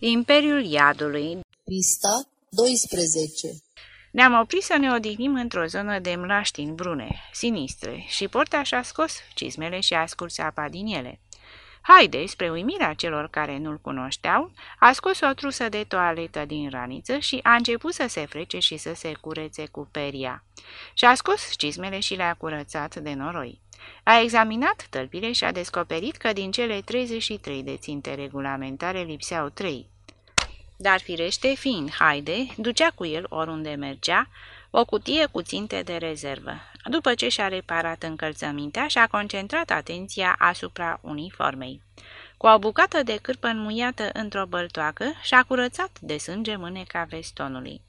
Imperiul Iadului Pista 12 Ne-am oprit să ne odihnim într-o zonă de mlaștini brune, sinistre, și porta și-a scos cizmele și a scurs apa din ele. Haide, spre uimirea celor care nu-l cunoșteau, a scos o trusă de toaletă din raniță și a început să se frece și să se curețe cu peria. Și-a scos cizmele și le-a curățat de noroi. A examinat tălpile și a descoperit că din cele 33 de ținte regulamentare lipseau 3. Dar firește, fiind haide, ducea cu el oriunde mergea, o cutie cu ținte de rezervă. După ce și-a reparat încălțămintea, și-a concentrat atenția asupra uniformei. Cu o bucată de cârpă înmuiată într-o băltoacă, și-a curățat de sânge mâneca vestonului.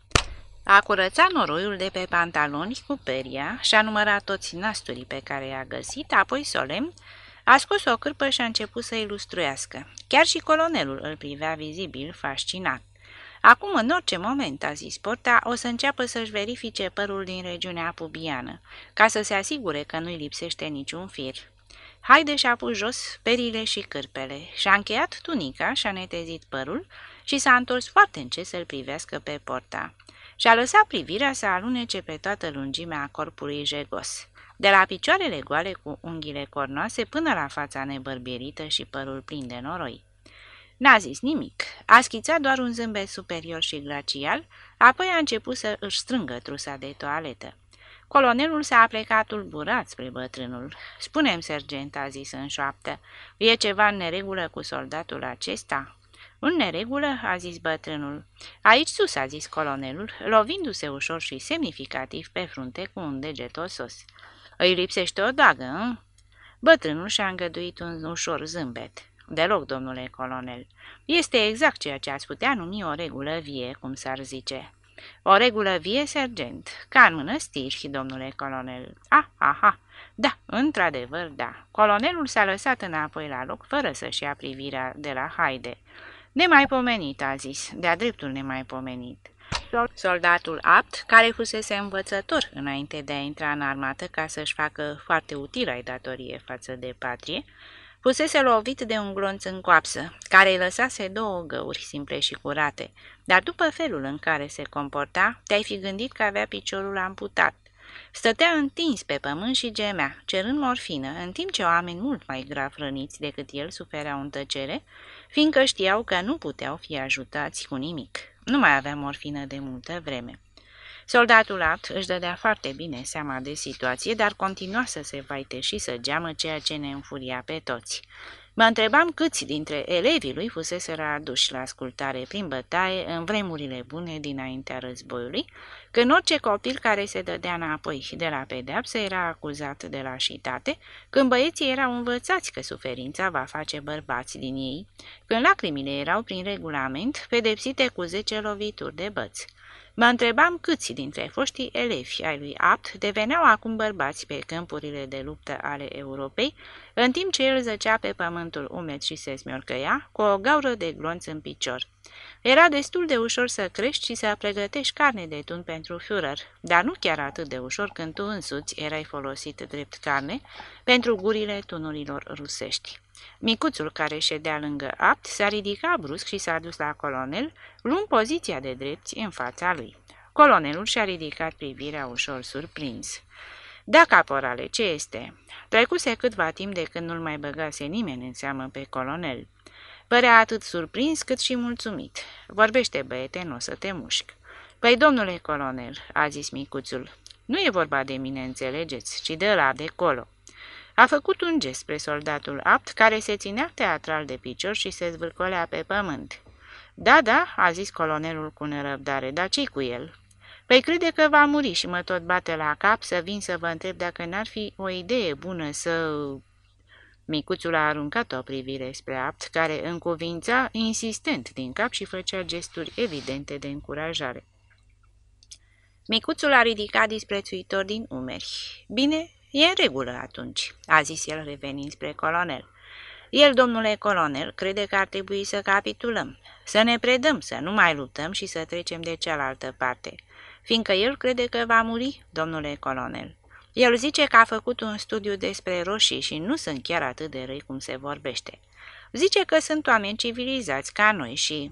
A curățat noroiul de pe pantaloni cu peria și-a numărat toți nasturii pe care i-a găsit, apoi solemn, a scos o cârpă și a început să ilustruiască. Chiar și colonelul îl privea vizibil, fascinat. Acum, în orice moment, a zis Porta, o să înceapă să-și verifice părul din regiunea pubiană, ca să se asigure că nu-i lipsește niciun fir. Haide și-a pus jos perile și cârpele, și-a încheiat tunica, și-a netezit părul și s-a întors foarte încet să-l privească pe Porta și-a lăsat privirea să alunece pe toată lungimea corpului jegos, de la picioarele goale cu unghiile cornoase până la fața nebărbierită și părul plin de noroi. N-a zis nimic, a schițat doar un zâmbet superior și glacial, apoi a început să își strângă trusa de toaletă. Colonelul s-a plecat tulburat spre bătrânul. Spune-mi, sergent, a zis în șoaptă, e ceva în neregulă cu soldatul acesta?" În neregulă?" a zis bătrânul. Aici sus," a zis colonelul, lovindu-se ușor și semnificativ pe frunte cu un deget osos. Îi lipsește o dagă, în? Bătrânul și-a îngăduit un ușor zâmbet. Deloc, domnule colonel. Este exact ceea ce ați putea numi o regulă vie, cum s-ar zice. O regulă vie, sergent, ca în mănăstiri, domnule colonel. Ah, aha, da, într-adevăr, da. Colonelul s-a lăsat înapoi la loc, fără să-și ia privirea de la haide. Nemaipomenit, a zis, de-a dreptul nemaipomenit. Soldatul apt, care fusese învățător înainte de a intra în armată ca să-și facă foarte utilă ai datorie față de patrie, fusese lovit de un glonț în coapsă, care îi lăsase două găuri simple și curate, dar după felul în care se comporta, te-ai fi gândit că avea piciorul amputat. Stătea întins pe pământ și gemea, cerând morfină, în timp ce oameni mult mai grav răniți decât el sufereau în tăcere, fiindcă știau că nu puteau fi ajutați cu nimic. Nu mai avea morfină de multă vreme. Soldatul apt își dădea foarte bine seama de situație, dar continua să se vaite și să geamă ceea ce ne înfuria pe toți. Mă întrebam câți dintre elevii lui fuseseră aduși la ascultare prin bătaie în vremurile bune dinaintea războiului, când orice copil care se dădea înapoi de la pedeapsă era acuzat de lașitate, când băieții erau învățați că suferința va face bărbați din ei, când lacrimile erau prin regulament pedepsite cu zece lovituri de băți. Mă întrebam câți dintre foștii elevi ai lui Apt deveneau acum bărbați pe câmpurile de luptă ale Europei, în timp ce el zăcea pe pământul umed și se smiorcăia, cu o gaură de glonț în picior. Era destul de ușor să crești și să pregătești carne de tun pentru Führer, dar nu chiar atât de ușor când tu însuți erai folosit drept carne pentru gurile tunurilor rusești. Micuțul care ședea lângă apt s-a ridicat brusc și s-a dus la colonel, luând poziția de drepți în fața lui. Colonelul și-a ridicat privirea ușor surprins. Da, caporale, ce este?" Trecuse câtva timp de când nu-l mai băgase nimeni în seamă pe colonel. Părea atât surprins cât și mulțumit. Vorbește, băiete, nu o să te mușc. Păi, domnule colonel, a zis micuțul, nu e vorba de mine, înțelegeți, ci de la de colo. A făcut un gest spre soldatul apt, care se ținea teatral de picior și se zvârcolea pe pământ. Da, da," a zis colonelul cu nerăbdare, dar ce cu el?" Păi crede că va muri și mă tot bate la cap să vin să vă întreb dacă n-ar fi o idee bună să... Micuțul a aruncat o privire spre apt, care încuvința insistent din cap și făcea gesturi evidente de încurajare. Micuțul a ridicat disprețuitor din umeri. Bine, e în regulă atunci, a zis el revenind spre colonel. El, domnule colonel, crede că ar trebui să capitulăm, să ne predăm, să nu mai luptăm și să trecem de cealaltă parte, fiindcă el crede că va muri, domnule colonel. El zice că a făcut un studiu despre roșii și nu sunt chiar atât de răi cum se vorbește. Zice că sunt oameni civilizați ca noi și...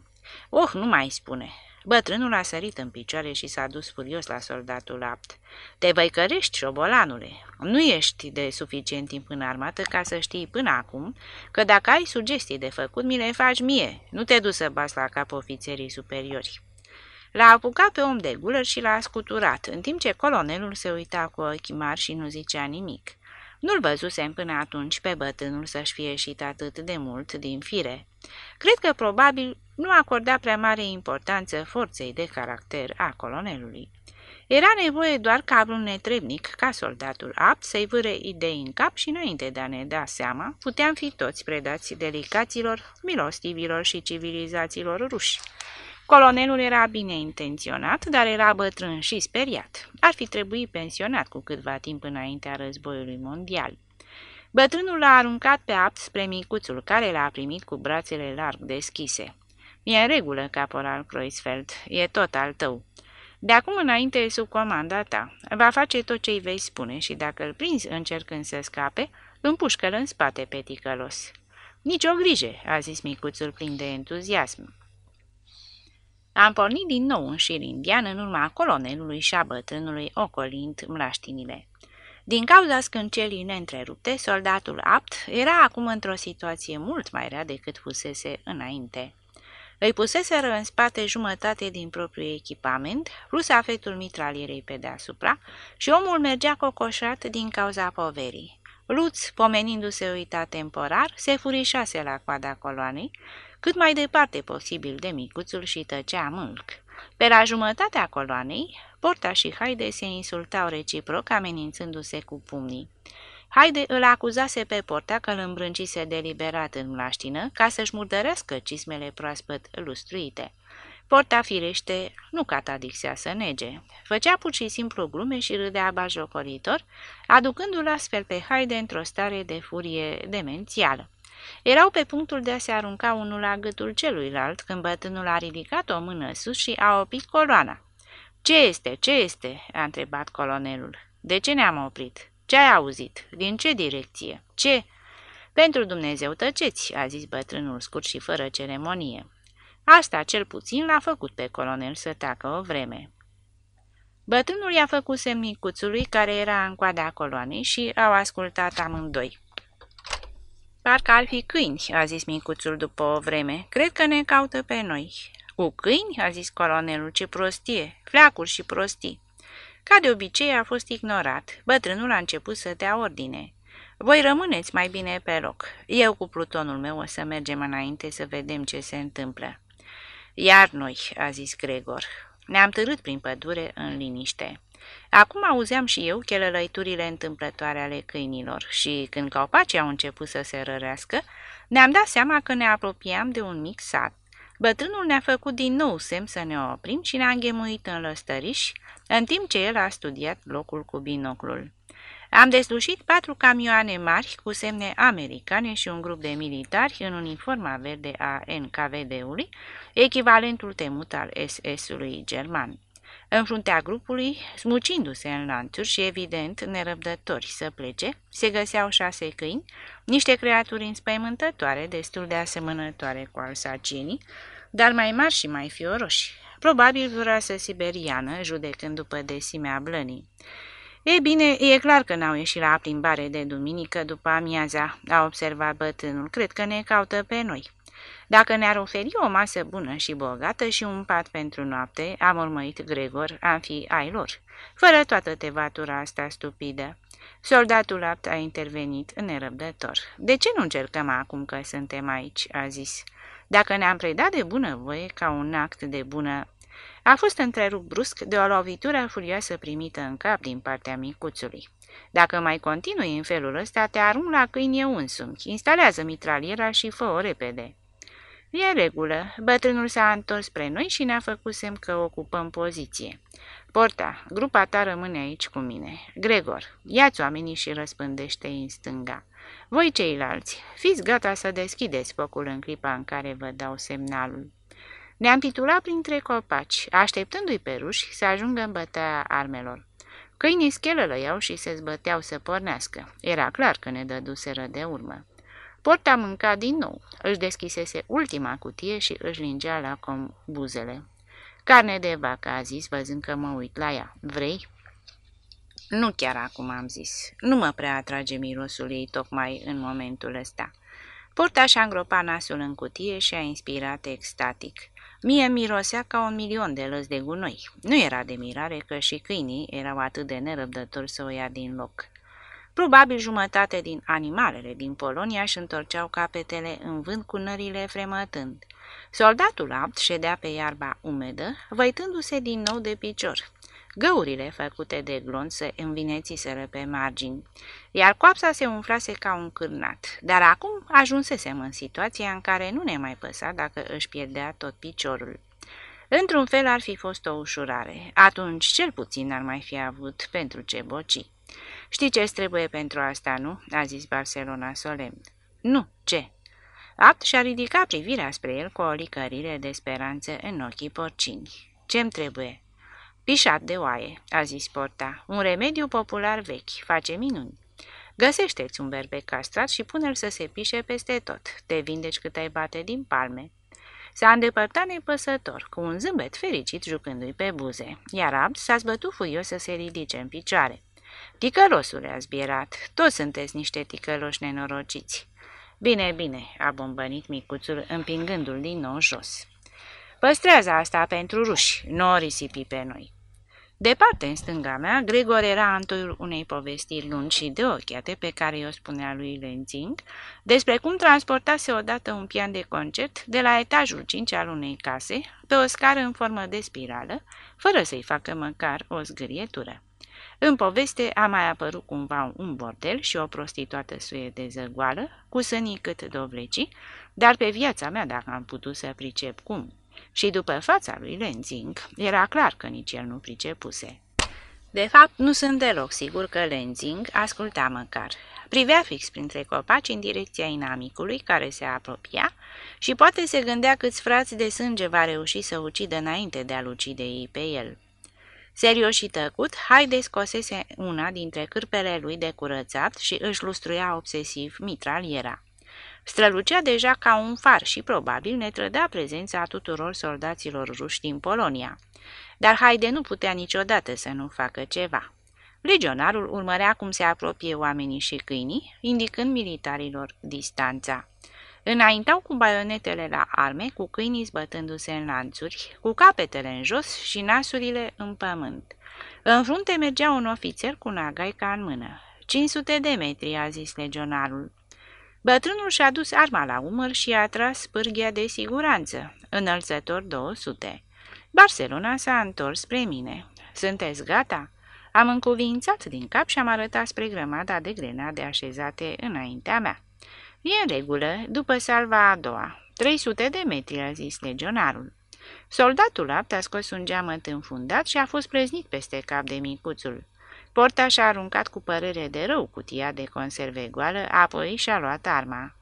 Oh, nu mai spune. Bătrânul a sărit în picioare și s-a dus furios la soldatul apt. Te văicărești, șobolanule. Nu ești de suficient timp în armată ca să știi până acum că dacă ai sugestii de făcut, mi le faci mie. Nu te duci să bați la cap ofițerii superiori. L-a apucat pe om de gulă și l-a scuturat, în timp ce colonelul se uita cu ochi mari și nu zicea nimic. Nu-l văzusem până atunci pe bătânul să-și fie ieșit atât de mult din fire. Cred că probabil nu acorda prea mare importanță forței de caracter a colonelului. Era nevoie doar ca un netrebnic, ca soldatul apt, să-i vâre idei în cap și înainte de a ne da seama, puteam fi toți predați delicaților, milostivilor și civilizațiilor ruși. Colonelul era bine intenționat, dar era bătrân și speriat. Ar fi trebuit pensionat cu câtva timp înaintea războiului mondial. Bătrânul l-a aruncat pe apt spre micuțul, care l-a primit cu brațele larg deschise. E în regulă, caporal Kreuzfeld, e tot al tău. De acum înainte e sub comanda ta. Va face tot ce îi vei spune și dacă îl prinzi încercând să scape, împușcă-l în spate pe ticălos. Nici o grijă, a zis micuțul plin de entuziasm. Am pornit din nou în șir indian în urma colonelului și a bătrânului ocolind mlaștinile. Din cauza scâncelii neîntrerupte, soldatul apt era acum într-o situație mult mai rea decât fusese înainte. Îi puseseră în spate jumătate din propriul echipament, plus afectul mitralierei pe deasupra, și omul mergea cocoșat din cauza poverii. Luț, pomenindu-se uita temporar, se furișase la coada coloanei, cât mai departe posibil de micuțul și tăcea mâlc. Pe la jumătatea coloanei, Porta și Haide se insultau reciproc, amenințându-se cu pumnii. Haide îl acuzase pe Porta că îl îmbrâncise deliberat în mlaștină ca să-și murdărească cismele proaspăt lustruite. Porta firește nu catadixea să nege. Făcea pur și simplu glume și râdea bajocoritor, aducându-l astfel pe Haide într-o stare de furie demențială. Erau pe punctul de a se arunca unul la gâtul celuilalt când bătânul a ridicat o mână sus și a oprit coloana. Ce este? Ce este?" a întrebat colonelul. De ce ne-am oprit? Ce ai auzit? Din ce direcție? Ce?" Pentru Dumnezeu tăceți," a zis bătrânul scurt și fără ceremonie. Asta cel puțin l-a făcut pe colonel să tacă o vreme. Bătrânul i-a făcut semn micuțului care era în coada coloanei și au ascultat amândoi. Parcă ar fi câini, a zis micuțul după o vreme. Cred că ne caută pe noi. Cu câini? a zis colonelul. Ce prostie! Fleacuri și prostii. Ca de obicei a fost ignorat. Bătrânul a început să dea ordine. Voi rămâneți mai bine pe loc. Eu cu plutonul meu o să mergem înainte să vedem ce se întâmplă. Iar noi, a zis Gregor. Ne-am târât prin pădure în liniște. Acum auzeam și eu chelălăiturile întâmplătoare ale câinilor și când copacii au început să se rărească, ne-am dat seama că ne apropiam de un mic sat. Bătrânul ne-a făcut din nou semn să ne oprim și ne-a înghemuit în lăstăriș, în timp ce el a studiat locul cu binoclul. Am deslușit patru camioane mari cu semne americane și un grup de militari în uniforma verde a NKVD-ului, echivalentul temut al SS-ului german. În fruntea grupului, smucindu-se în lanțuri și evident nerăbdători să plece, se găseau șase câini, niște creaturi înspăimântătoare, destul de asemănătoare cu alsacienii, dar mai mari și mai fioroși, probabil rasă siberiană, judecând după desimea blănii. E bine, e clar că n-au ieșit la plimbare de duminică după amiaza, a observat bătânul. Cred că ne caută pe noi. Dacă ne-ar oferi o masă bună și bogată și un pat pentru noapte, am urmărit Gregor, am fi ai lor, fără toată tevatura asta stupidă. Soldatul apt a intervenit nerăbdător. De ce nu încercăm acum că suntem aici?" a zis. Dacă ne-am predat de bună voie ca un act de bună a fost întrerupt brusc de o lovitură furioasă primită în cap din partea micuțului. Dacă mai continui în felul ăsta, te arunc la câini eu însumi. Instalează mitraliera și fă-o repede. E regulă. Bătrânul s-a întors spre noi și ne-a făcut semn că ocupăm poziție. Porta, grupa ta rămâne aici cu mine. Gregor, ia-ți oamenii și răspândește în stânga. Voi ceilalți, fiți gata să deschideți focul în clipa în care vă dau semnalul. Ne-am pitulat printre copaci, așteptându-i pe ruși să ajungă în bătaia armelor. Câinii schelălăiau și se zbăteau să pornească. Era clar că ne dăduseră de urmă. Porta mânca din nou, își deschisese ultima cutie și își lingea la com buzele. Carne de vacă, a zis, văzând că mă uit la ea. Vrei? Nu chiar acum, am zis. Nu mă prea atrage mirosul ei tocmai în momentul ăsta. Porta și-a îngropat nasul în cutie și a inspirat extatic. Mie mirosea ca un milion de lăzi de gunoi. Nu era de mirare că și câinii erau atât de nerăbdători să o ia din loc. Probabil jumătate din animalele din Polonia își întorceau capetele în vânt cu nările fremătând. Soldatul apt ședea pe iarba umedă, văitându-se din nou de picior. Găurile făcute de glonț se învinețiseră pe margini, iar coapsa se umflase ca un cârnat, dar acum ajunsesem în situația în care nu ne mai păsa dacă își pierdea tot piciorul. Într-un fel ar fi fost o ușurare, atunci cel puțin ar mai fi avut pentru ce boci. Știi ce trebuie pentru asta, nu?" a zis Barcelona solemn. Nu, ce?" Apt și-a ridicat privirea spre el cu o licărire de speranță în ochii porcini. Ce-mi trebuie?" Pișat de oaie," a zis Porta, un remediu popular vechi, face minuni. Găsește-ți un berbec castrat și pune-l să se pișe peste tot. Te vindeci cât ai bate din palme." S-a îndepărtat nepăsător, cu un zâmbet fericit jucându-i pe buze, iar Abd s-a zbătut furios să se ridice în picioare. Ticălosule, a zbierat, toți sunteți niște ticăloși nenorociți. Bine, bine, a bombănit micuțul, împingându-l din nou jos. Păstrează asta pentru ruși, nu o risipi pe noi. Departe, în stânga mea, Gregor era antoiul unei povestiri lungi și de ochiate pe care i-o spunea lui Lenzing, despre cum transportase odată un pian de concert de la etajul 5 al unei case, pe o scară în formă de spirală, fără să-i facă măcar o zgârietură. În poveste a mai apărut cumva un bordel și o prostituată suedeză goală, cu sânii cât dovlecii, dar pe viața mea, dacă am putut să pricep cum, și după fața lui Lenzing, era clar că nici el nu pricepuse. De fapt, nu sunt deloc sigur că Lenzing asculta măcar. Privea fix printre copaci în direcția inamicului care se apropia și poate se gândea câți frați de sânge va reuși să ucidă înainte de a-l ucide ei pe el. Serios și tăcut, Haide scosese una dintre cârpele lui de curățat și își lustruia obsesiv mitraliera. Strălucea deja ca un far și probabil ne trădea prezența tuturor soldaților ruși din Polonia. Dar Haide nu putea niciodată să nu facă ceva. Legionarul urmărea cum se apropie oamenii și câinii, indicând militarilor distanța. Înaintau cu baionetele la arme, cu câinii zbătându-se în lanțuri, cu capetele în jos și nasurile în pământ. În frunte mergea un ofițer cu nagaica în mână. 500 de metri, a zis legionarul. Bătrânul și-a dus arma la umăr și a tras pârghia de siguranță, înălțător 200. Barcelona s-a întors spre mine. Sunteți gata?" Am încuvințat din cap și am arătat spre grămada de grenade așezate înaintea mea. E în regulă, după salva a doua. 300 de metri, a zis legionarul. Soldatul apt a scos un geamăt înfundat și a fost preznit peste cap de micuțul. Portaș și-a aruncat cu părere de rău cutia de conserve goală, apoi și-a luat arma.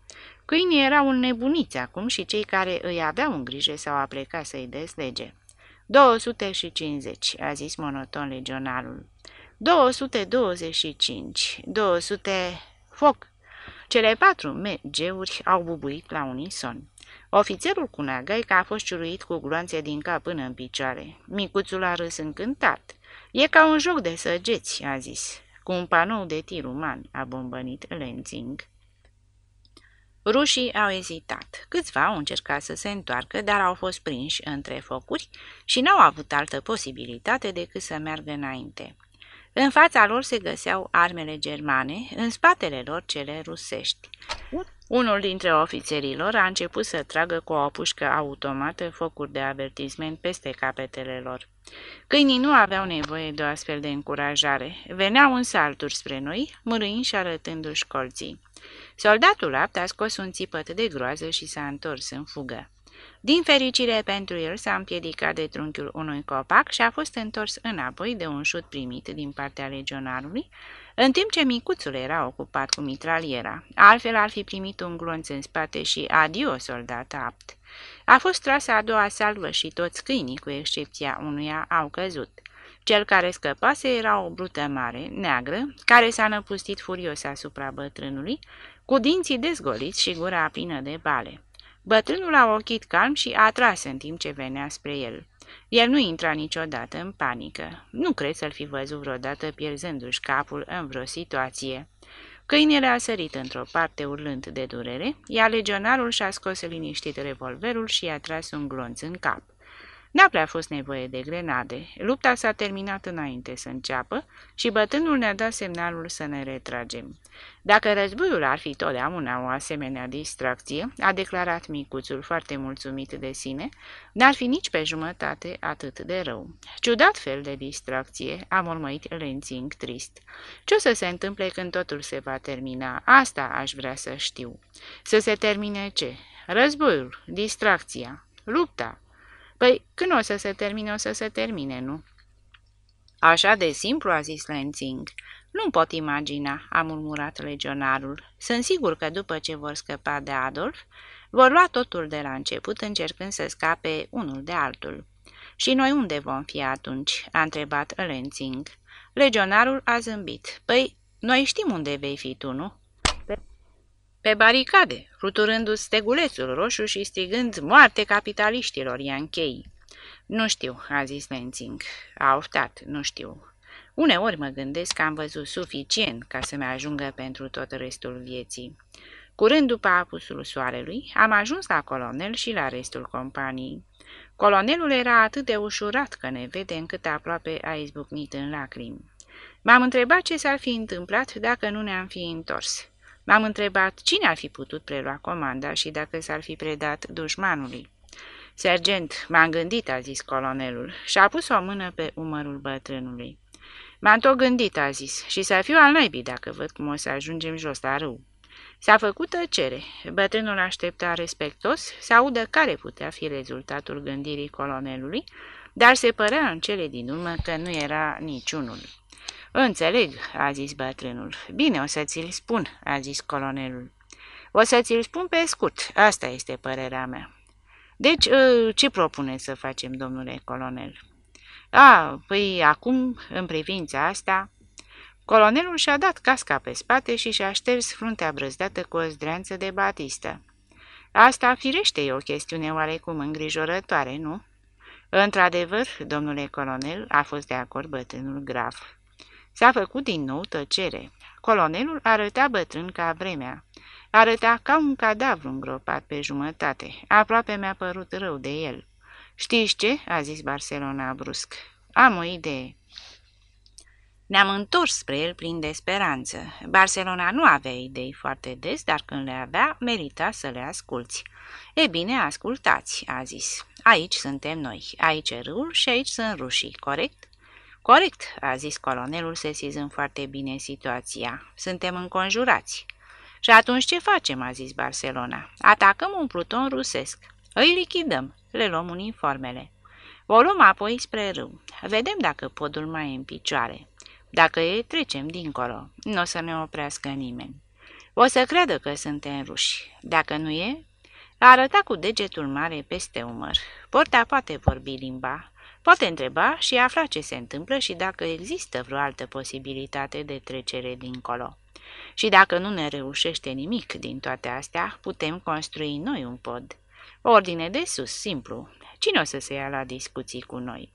Câinii erau nebuniți acum și cei care îi aveau în grijă s-au aplecat să-i deslege. 250, a zis monoton legionarul. 225, 200... Foc! Cele patru mergeuri au bubuit la unison. Ofițerul cu nagaica a fost ciuruit cu gloanțe din cap până în picioare. Micuțul a râs încântat. E ca un joc de săgeți, a zis. Cu un panou de tir uman, a bombănit Lenzing. Rușii au ezitat. Câțiva au încercat să se întoarcă, dar au fost prinși între focuri și n-au avut altă posibilitate decât să meargă înainte. În fața lor se găseau armele germane, în spatele lor cele rusești. Unul dintre ofițerilor a început să tragă cu o pușcă automată focuri de avertisment peste capetele lor. Câinii nu aveau nevoie de o astfel de încurajare. Veneau în salturi spre noi, mărâind și arătându-și colții. Soldatul apt a scos un țipăt de groază și s-a întors în fugă. Din fericire pentru el s-a împiedicat de trunchiul unui copac și a fost întors înapoi de un șut primit din partea legionarului, în timp ce micuțul era ocupat cu mitraliera. Altfel ar fi primit un glonț în spate și adio soldat apt. A fost trasă a doua salvă și toți câinii, cu excepția unuia, au căzut. Cel care scăpase era o brută mare, neagră, care s-a năpustit furios asupra bătrânului, cu dinții dezgoliți și gura plină de bale. Bătrânul a ochit calm și a tras în timp ce venea spre el. El nu intra niciodată în panică. Nu cred să-l fi văzut vreodată pierzându-și capul în vreo situație. Câinele a sărit într-o parte urlând de durere, iar legionarul și-a scos liniștit revolverul și i-a tras un glonț în cap. N-a prea fost nevoie de grenade. Lupta s-a terminat înainte să înceapă și bătânul ne-a dat semnalul să ne retragem. Dacă războiul ar fi totdeauna o asemenea distracție, a declarat micuțul foarte mulțumit de sine, n-ar fi nici pe jumătate atât de rău. Ciudat fel de distracție, a mormăit Lenzing trist. Ce o să se întâmple când totul se va termina? Asta aș vrea să știu. Să se termine ce? Războiul, distracția, lupta. Păi, când o să se termine, o să se termine, nu? Așa de simplu, a zis Lenzing. Nu pot imagina, a murmurat legionarul. Sunt sigur că după ce vor scăpa de Adolf, vor lua totul de la început, încercând să scape unul de altul. Și noi unde vom fi atunci?" a întrebat Lenzing. Legionarul a zâmbit. Păi, noi știm unde vei fi tu, nu?" Pe, pe baricade, fluturându-ți stegulețul roșu și strigând moarte capitaliștilor, Ianchei. Nu știu," a zis Lenzing. A oftat, nu știu. Uneori mă gândesc că am văzut suficient ca să-mi ajungă pentru tot restul vieții. Curând după apusul soarelui, am ajuns la colonel și la restul companiei. Colonelul era atât de ușurat că ne vede încât aproape a izbucnit în lacrimi. M-am întrebat ce s-ar fi întâmplat dacă nu ne-am fi întors. M-am întrebat cine ar fi putut prelua comanda și dacă s-ar fi predat dușmanului. Sergent, m-am gândit, a zis colonelul, și a pus o mână pe umărul bătrânului. M-am tot gândit, a zis, și să fiu al naibii dacă văd cum o să ajungem jos la râu. S-a făcut tăcere. Bătrânul aștepta respectos să audă care putea fi rezultatul gândirii colonelului, dar se părea în cele din urmă că nu era niciunul. Înțeleg, a zis bătrânul. Bine, o să ți-l spun, a zis colonelul. O să ți-l spun pe scurt, asta este părerea mea. Deci, ă, ce propune să facem, domnule colonel? A, păi acum, în privința asta... Colonelul și-a dat casca pe spate și și-a șters fruntea brăzdată cu o zdreanță de batistă. Asta, firește, e o chestiune oarecum îngrijorătoare, nu? Într-adevăr, domnule colonel, a fost de acord bătrânul graf. S-a făcut din nou tăcere. Colonelul arăta bătrân ca vremea. Arăta ca un cadavru îngropat pe jumătate. Aproape mi-a părut rău de el. Știți ce?" a zis Barcelona brusc. Am o idee." Ne-am întors spre el plin de speranță. Barcelona nu avea idei foarte des, dar când le avea, merita să le asculți. E bine, ascultați, a zis. Aici suntem noi, aici e râul și aici sunt rușii, corect? Corect, a zis colonelul, sesizând foarte bine situația. Suntem înconjurați. Și atunci ce facem, a zis Barcelona. Atacăm un pluton rusesc. Îi lichidăm le luăm uniformele. O luăm apoi spre râu. Vedem dacă podul mai e în picioare. Dacă e, trecem dincolo. Nu o să ne oprească nimeni. O să creadă că suntem ruși. Dacă nu e, a arătat cu degetul mare peste umăr. Porta poate vorbi limba, poate întreba și afla ce se întâmplă și dacă există vreo altă posibilitate de trecere dincolo. Și dacă nu ne reușește nimic din toate astea, putem construi noi un pod. Ordine de sus, simplu. Cine o să se ia la discuții cu noi?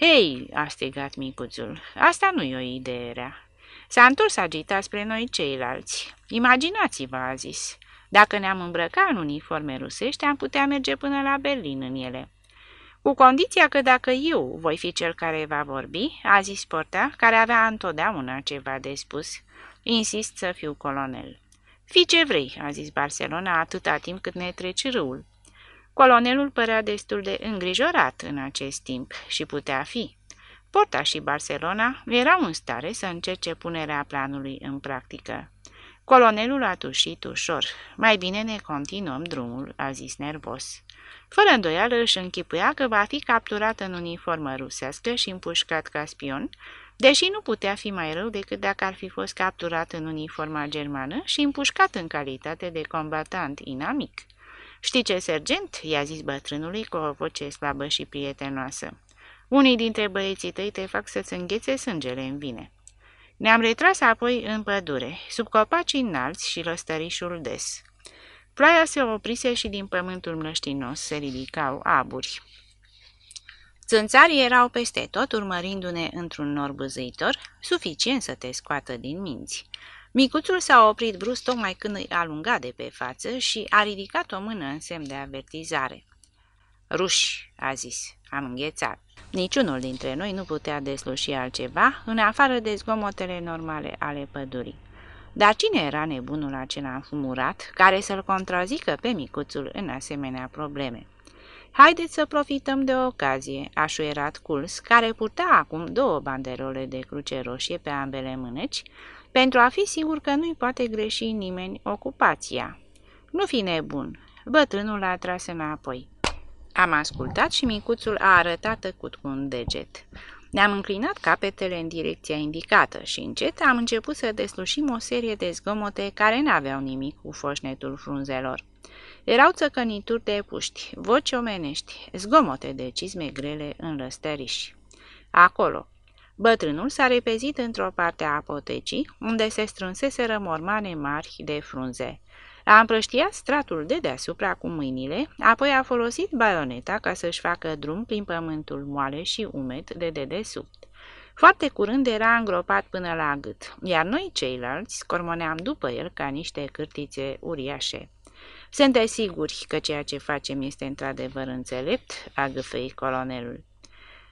Hei, a strigat micuțul, asta nu e o idee rea. S-a întors agitat spre noi ceilalți. Imaginați-vă, a zis. Dacă ne-am îmbrăcat în uniforme rusești, am putea merge până la Berlin în ele. Cu condiția că dacă eu voi fi cel care va vorbi, a zis Porta, care avea întotdeauna ceva de spus, insist să fiu colonel. Fi ce vrei, a zis Barcelona, atâta timp cât ne treci râul. Colonelul părea destul de îngrijorat în acest timp și putea fi. Porta și Barcelona erau în stare să încerce punerea planului în practică. Colonelul a tușit ușor. Mai bine ne continuăm drumul, a zis nervos. Fără îndoială își închipuia că va fi capturat în uniformă rusească și împușcat ca spion, deși nu putea fi mai rău decât dacă ar fi fost capturat în uniforma germană și împușcat în calitate de combatant inamic. Știi ce, sergent?" i-a zis bătrânului cu o voce slabă și prietenoasă. Unii dintre băieții tăi te fac să-ți înghețe sângele în vine." Ne-am retras apoi în pădure, sub copacii înalți și lăstărișul des. Ploaia se oprise și din pământul mlăștinos se ridicau aburi. Țânțarii erau peste tot, urmărindu-ne într-un nor băzăitor, suficient să te scoată din minți. Micuțul s-a oprit brusc tocmai când îi alunga de pe față și a ridicat o mână în semn de avertizare. Ruși, a zis, am înghețat. Niciunul dintre noi nu putea desluși altceva, în afară de zgomotele normale ale pădurii. Dar cine era nebunul acela înfumurat, care să-l contrazică pe micuțul în asemenea probleme? Haideți să profităm de ocazie, a șuierat Culs, care purta acum două banderole de cruce roșie pe ambele mâneci, pentru a fi sigur că nu-i poate greși nimeni ocupația. Nu fi nebun, bătrânul a tras înapoi. Am ascultat și micuțul a arătat tăcut cu un deget. Ne-am înclinat capetele în direcția indicată și încet am început să deslușim o serie de zgomote care n-aveau nimic cu foșnetul frunzelor. Erau țăcănituri de puști, voci omenești, zgomote de cizme grele în lăstăriși. Acolo, bătrânul s-a repezit într-o parte a apotecii, unde se strânseseră mormane mari de frunze. A împrăștiat stratul de deasupra cu mâinile, apoi a folosit baioneta ca să-și facă drum prin pământul moale și umed de dedesubt. Foarte curând era îngropat până la gât, iar noi ceilalți scormoneam după el ca niște cârtițe uriașe. Sunteți siguri că ceea ce facem este într-adevăr înțelept?" a gâfăit colonelul.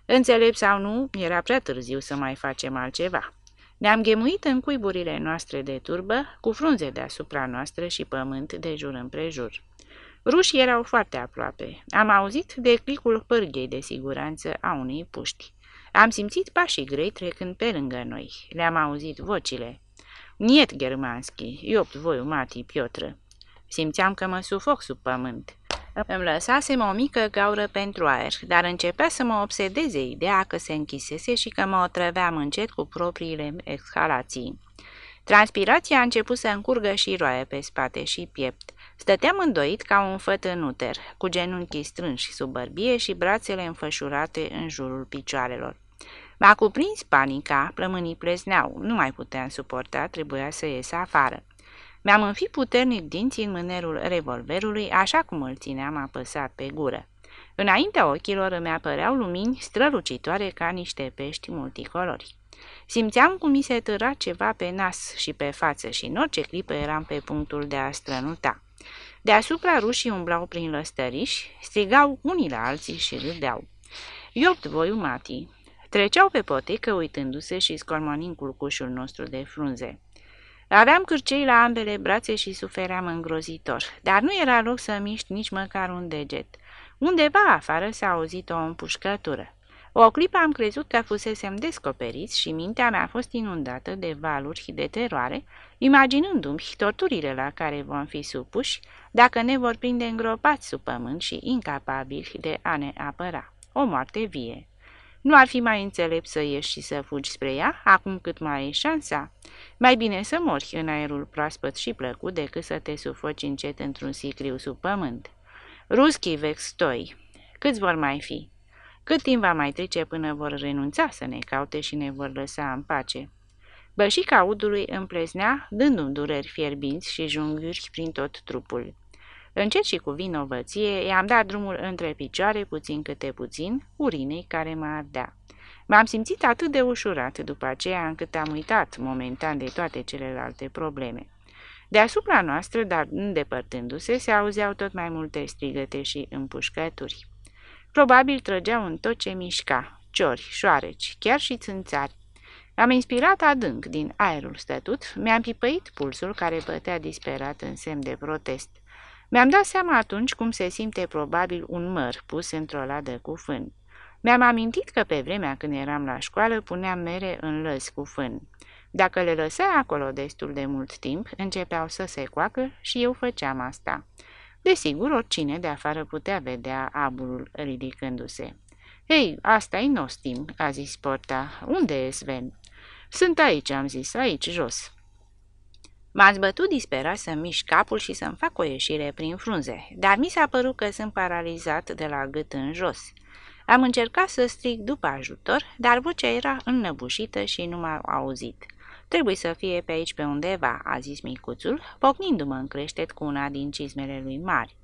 Înțelept sau nu, era prea târziu să mai facem altceva. Ne-am ghemuit în cuiburile noastre de turbă, cu frunze deasupra noastră și pământ de jur împrejur. Rușii erau foarte aproape. Am auzit de clicul pârghei de siguranță a unei puști. Am simțit pașii grei trecând pe lângă noi. Le-am auzit vocile. Niet germanski, iopt voi, mati, Piotră. Simțeam că mă sufoc sub pământ. Îmi lăsasem o mică gaură pentru aer, dar începea să mă obsedeze ideea că se închisese și că mă otrăveam încet cu propriile exhalații. Transpirația a început să încurgă și roaie pe spate și piept. Stăteam îndoit ca un făt în uter, cu genunchii strânși sub bărbie și brațele înfășurate în jurul picioarelor. M-a cuprins panica, plămânii plezneau, nu mai puteam suporta, trebuia să ies afară. Mi-am înfi puternic dinții în mânerul revolverului, așa cum îl țineam apăsat pe gură. Înaintea ochilor îmi apăreau lumini strălucitoare ca niște pești multicolori. Simțeam cum mi se târa ceva pe nas și pe față și în orice clipă eram pe punctul de a strănuta. Deasupra rușii umblau prin lăstăriși, strigau unii la alții și râdeau. Iopt voi mati. Treceau pe potecă uitându-se și scolmonind culcușul nostru de frunze. Aveam cârcei la ambele brațe și sufeream îngrozitor, dar nu era loc să miști nici măcar un deget. Undeva afară s-a auzit o împușcătură. O clipă am crezut că fusesem descoperiți și mintea mea a fost inundată de valuri de teroare, imaginându-mi torturile la care vom fi supuși dacă ne vor prinde îngropați sub pământ și incapabili de a ne apăra. O moarte vie. Nu ar fi mai înțelept să ieși și să fugi spre ea, acum cât mai e șansa? Mai bine să mori în aerul proaspăt și plăcut decât să te sufoci încet într-un sicriu sub pământ. Ruschi vextoi. Câți vor mai fi? Cât timp va mai trece până vor renunța să ne caute și ne vor lăsa în pace? Bășica udului împleznea, dându-mi dureri fierbinți și junghiuri prin tot trupul. Încet și cu vinovăție i-am dat drumul între picioare, puțin câte puțin, urinei care mă ardea. M-am simțit atât de ușurat după aceea încât am uitat momentan de toate celelalte probleme. Deasupra noastră, dar îndepărtându-se, se auzeau tot mai multe strigăte și împușcături. Probabil trăgeau în tot ce mișca, ciori, șoareci, chiar și țânțari. Am inspirat adânc din aerul stătut, mi-am pipăit pulsul care bătea disperat în semn de protest. Mi-am dat seama atunci cum se simte probabil un măr pus într-o ladă cu fân. Mi-am amintit că pe vremea când eram la școală puneam mere în lăzi cu fân. Dacă le lăsai acolo destul de mult timp, începeau să se coacă și eu făceam asta. Desigur, oricine de afară putea vedea abulul ridicându-se. Ei, asta e nostim," a zis Porta. Unde e Sven?" Sunt aici," am zis, aici, jos." M-am zbătut disperat să mișc capul și să-mi fac o ieșire prin frunze, dar mi s-a părut că sunt paralizat de la gât în jos. Am încercat să strig după ajutor, dar vocea era înnăbușită și nu m-au auzit. Trebuie să fie pe aici pe undeva, a zis micuțul, pocnindu-mă în creștet cu una din cizmele lui mari.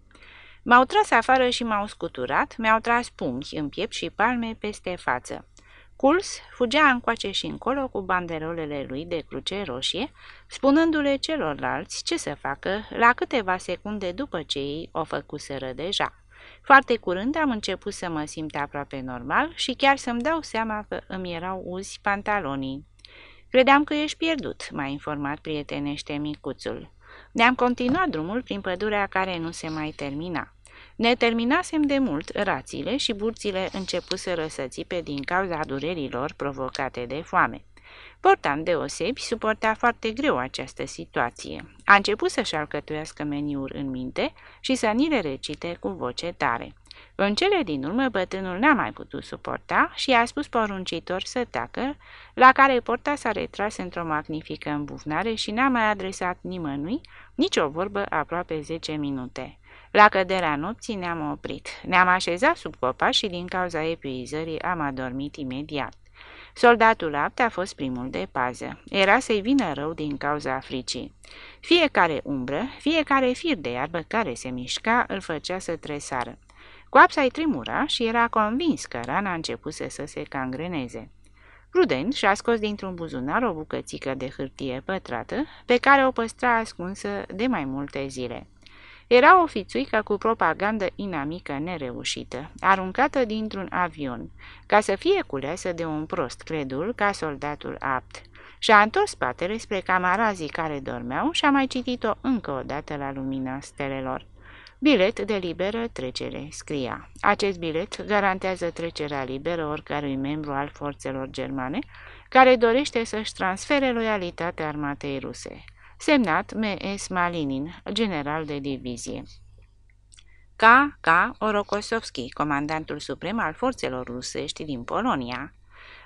M-au tras afară și m-au scuturat, mi-au tras pumni în piept și palme peste față. Culs fugea încoace și încolo cu banderolele lui de cruce roșie, spunându-le celorlalți ce să facă la câteva secunde după ce ei o făcuseră deja. Foarte curând am început să mă simt aproape normal și chiar să-mi dau seama că îmi erau uzi pantalonii. Credeam că ești pierdut, m-a informat prietenește micuțul. Ne-am continuat drumul prin pădurea care nu se mai termina. Ne terminasem de mult rațiile și burțile început să răsățipe din cauza durerilor provocate de foame. Portan deosebi suporta foarte greu această situație. A început să-și alcătuiască meniuri în minte și să ni le recite cu voce tare. În cele din urmă, bătrânul n-a mai putut suporta și a spus poruncitor să tacă, la care porta s-a retras într-o magnifică îmbufnare și n-a mai adresat nimănui nicio vorbă aproape 10 minute. La căderea nopții ne-am oprit. Ne-am așezat sub copac și din cauza epuizării am adormit imediat. Soldatul apt a fost primul de pază. Era să-i vină rău din cauza fricii. Fiecare umbră, fiecare fir de iarbă care se mișca, îl făcea să tresară. Coapsa-i tremura și era convins că rana începuse să se cangreneze. Prudent și-a scos dintr-un buzunar o bucățică de hârtie pătrată, pe care o păstra ascunsă de mai multe zile. Era o fițuică cu propagandă inamică nereușită, aruncată dintr-un avion, ca să fie culeasă de un prost credul ca soldatul apt. Și-a întors spatele spre camarazii care dormeau și a mai citit-o încă o dată la lumina stelelor. Bilet de liberă trecere, scria. Acest bilet garantează trecerea liberă oricărui membru al forțelor germane care dorește să-și transfere loialitatea armatei ruse. Semnat M.S. Malinin, general de divizie. K. K. Orokosovski, comandantul suprem al forțelor rusești din Polonia,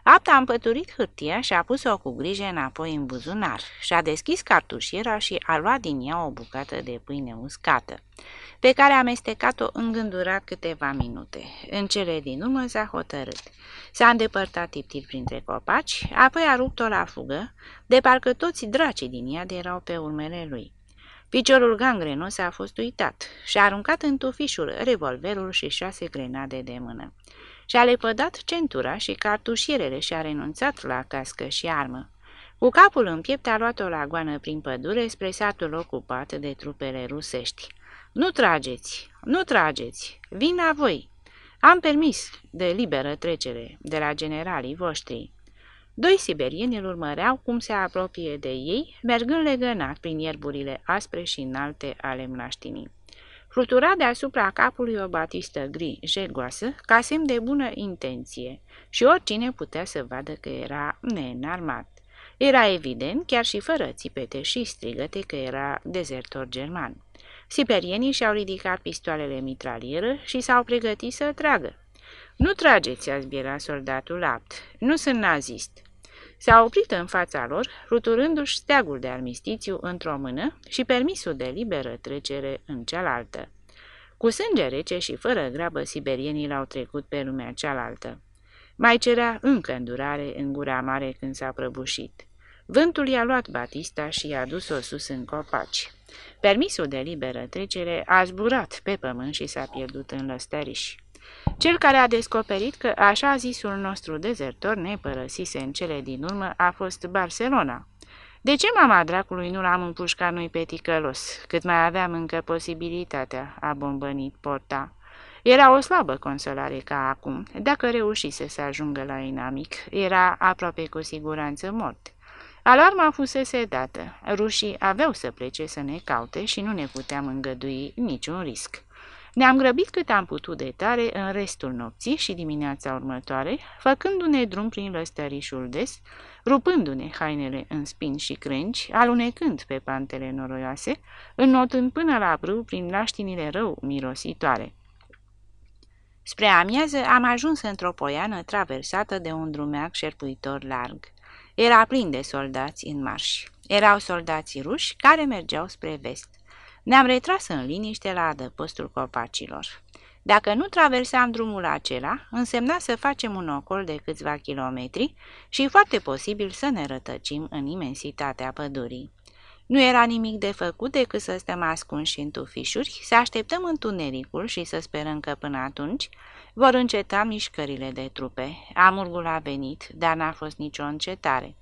Apta a împăturit hârtia și a pus-o cu grijă înapoi în buzunar și-a deschis cartușiera și a luat din ea o bucată de pâine uscată, pe care a amestecat-o îngândurat câteva minute. În cele din urmă s-a hotărât. S-a îndepărtat tiptil printre copaci, apoi a rupt-o la fugă, de parcă toți dracii din iad erau pe urmele lui. Piciorul gangrenos a fost uitat și a aruncat în tufișul revolverul și șase grenade de mână. Și-a lepădat centura și cartușierele și-a renunțat la cască și armă. Cu capul în piept a luat o lagoană prin pădure spre satul ocupat de trupele rusești. Nu trageți! Nu trageți! Vin la voi! Am permis de liberă trecere de la generalii voștri. Doi siberieni îl urmăreau cum se apropie de ei, mergând legănat prin ierburile aspre și înalte ale mlaștinii. Flutura deasupra capului o batistă gri, jegoasă, ca semn de bună intenție, și oricine putea să vadă că era neînarmat. Era evident, chiar și fără țipete și strigăte, că era dezertor german. Siperienii și-au ridicat pistoalele mitralieră și s-au pregătit să tragă. Nu trageți, a zbierat soldatul apt. Nu sunt nazist. S-a oprit în fața lor, fluturându-și steagul de armistițiu într-o mână și permisul de liberă trecere în cealaltă. Cu sânge rece și fără grabă, siberienii l-au trecut pe lumea cealaltă. Mai cerea încă îndurare în gura mare când s-a prăbușit. Vântul i-a luat Batista și i-a dus-o sus în copaci. Permisul de liberă trecere a zburat pe pământ și s-a pierdut în lăstăriși. Cel care a descoperit că așa zisul nostru dezertor ne părăsise în cele din urmă a fost Barcelona. De ce mama dracului nu l-am împușcat noi pe ticălos, cât mai aveam încă posibilitatea, a bombănit porta. Era o slabă consolare ca acum, dacă reușise să ajungă la inamic, era aproape cu siguranță mort. Alarma fusese dată, rușii aveau să plece să ne caute și nu ne puteam îngădui niciun risc. Ne-am grăbit cât am putut de tare în restul nopții și dimineața următoare, făcându-ne drum prin lăstărișul des, rupându-ne hainele în spin și crengi, alunecând pe pantele noroioase, înnotând până la brâu prin laștinile rău mirositoare. Spre amiază am ajuns într-o poiană traversată de un drumeac șerpuitor larg. Era plin de soldați în marș. Erau soldații ruși care mergeau spre vest. Ne-am retras în liniște la adăpostul copacilor. Dacă nu traversam drumul acela, însemna să facem un ocol de câțiva kilometri și foarte posibil să ne rătăcim în imensitatea pădurii. Nu era nimic de făcut decât să stăm ascunși în tufișuri, să așteptăm întunericul și să sperăm că până atunci vor înceta mișcările de trupe. Amurgul a venit, dar n-a fost nicio încetare.